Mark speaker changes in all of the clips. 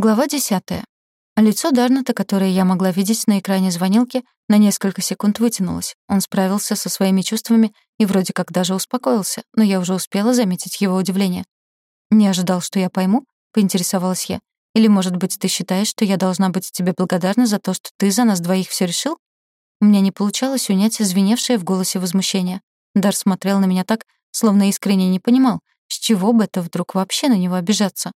Speaker 1: Глава десятая. Лицо Дарната, которое я могла видеть на экране звонилки, на несколько секунд вытянулось. Он справился со своими чувствами и вроде как даже успокоился, но я уже успела заметить его удивление. «Не ожидал, что я пойму?» — поинтересовалась я. «Или, может быть, ты считаешь, что я должна быть тебе благодарна за то, что ты за нас двоих все решил?» У меня не получалось унять звеневшее в голосе возмущение. Дар смотрел на меня так, словно искренне не понимал, с чего бы это вдруг вообще на него обижаться.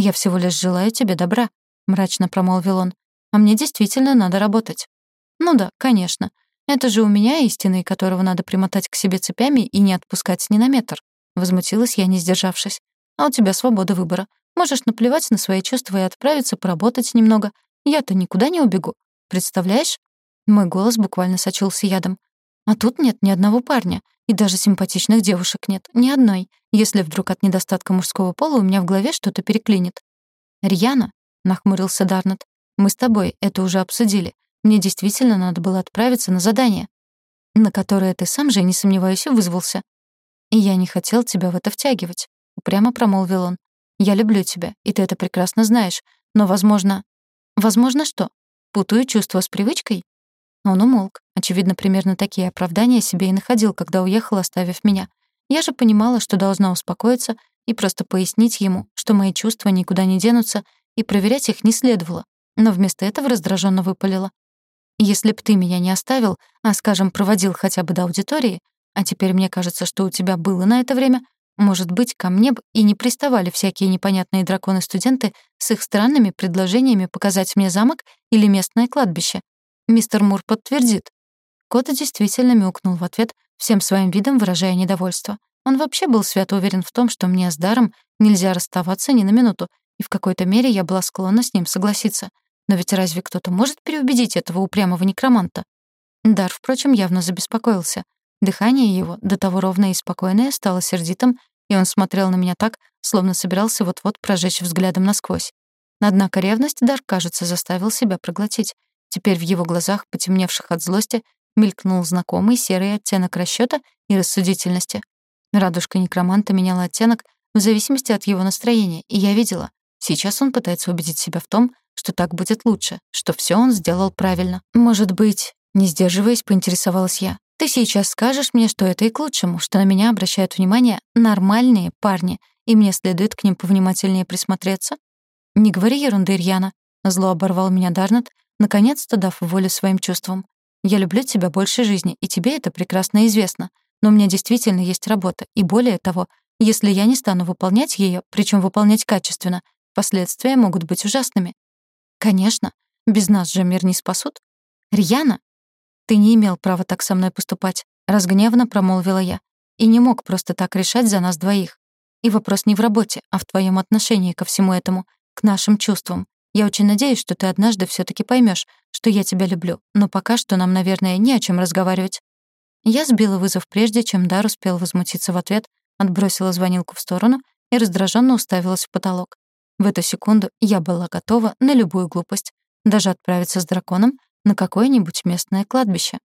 Speaker 1: «Я всего лишь желаю тебе добра», — мрачно промолвил он. «А мне действительно надо работать». «Ну да, конечно. Это же у меня истинный, которого надо примотать к себе цепями и не отпускать ни на метр». Возмутилась я, не сдержавшись. «А у тебя свобода выбора. Можешь наплевать на свои чувства и отправиться поработать немного. Я-то никуда не убегу. Представляешь?» Мой голос буквально сочился ядом. «А тут нет ни одного парня. И даже симпатичных девушек нет, ни одной, если вдруг от недостатка мужского пола у меня в голове что-то переклинит. «Рьяна», — нахмурился Дарнет, — «мы с тобой это уже обсудили. Мне действительно надо было отправиться на задание, на которое ты сам же, не сомневаюсь, вызвался. И я не хотел тебя в это втягивать», — упрямо промолвил он. «Я люблю тебя, и ты это прекрасно знаешь, но, возможно...» «Возможно что? Путаю чувства с привычкой?» Он умолк. Очевидно, примерно такие оправдания себе и находил, когда уехал, оставив меня. Я же понимала, что должна успокоиться и просто пояснить ему, что мои чувства никуда не денутся, и проверять их не следовало. Но вместо этого раздраженно выпалила. «Если б ты меня не оставил, а, скажем, проводил хотя бы до аудитории, а теперь мне кажется, что у тебя было на это время, может быть, ко мне бы и не приставали всякие непонятные драконы-студенты с их странными предложениями показать мне замок или местное кладбище. Мистер Мур подтвердит. Кот действительно мяукнул в ответ, всем своим видом выражая недовольство. Он вообще был свято уверен в том, что мне с даром нельзя расставаться ни на минуту, и в какой-то мере я была склонна с ним согласиться. Но ведь разве кто-то может переубедить этого упрямого некроманта? Дар, впрочем, явно забеспокоился. Дыхание его, до того ровное и спокойное, стало сердитым, и он смотрел на меня так, словно собирался вот-вот прожечь взглядом насквозь. Однако ревность Дар, кажется, заставил себя проглотить. Теперь в его глазах, потемневших от злости, мелькнул знакомый серый оттенок расчёта и рассудительности. Радужка некроманта меняла оттенок в зависимости от его настроения, и я видела, сейчас он пытается убедить себя в том, что так будет лучше, что всё он сделал правильно. Может быть, не сдерживаясь, поинтересовалась я. Ты сейчас скажешь мне, что это и к лучшему, что на меня обращают внимание нормальные парни, и мне следует к ним повнимательнее присмотреться? Не говори ерунды, Ирьяна. Зло оборвал меня Дарнет, наконец-то дав волю своим чувствам. «Я люблю тебя больше жизни, и тебе это прекрасно известно. Но у меня действительно есть работа, и более того, если я не стану выполнять ее, причем выполнять качественно, последствия могут быть ужасными». «Конечно, без нас же мир не спасут». «Рьяна?» «Ты не имел права так со мной поступать», — разгневанно промолвила я. «И не мог просто так решать за нас двоих. И вопрос не в работе, а в твоем отношении ко всему этому, к нашим чувствам. Я очень надеюсь, что ты однажды все таки поймешь, что я тебя люблю, но пока что нам, наверное, не о чем разговаривать». Я сбила вызов прежде, чем Дар успел возмутиться в ответ, отбросила звонилку в сторону и раздраженно уставилась в потолок. В эту секунду я была готова на любую глупость, даже отправиться с драконом на какое-нибудь местное кладбище.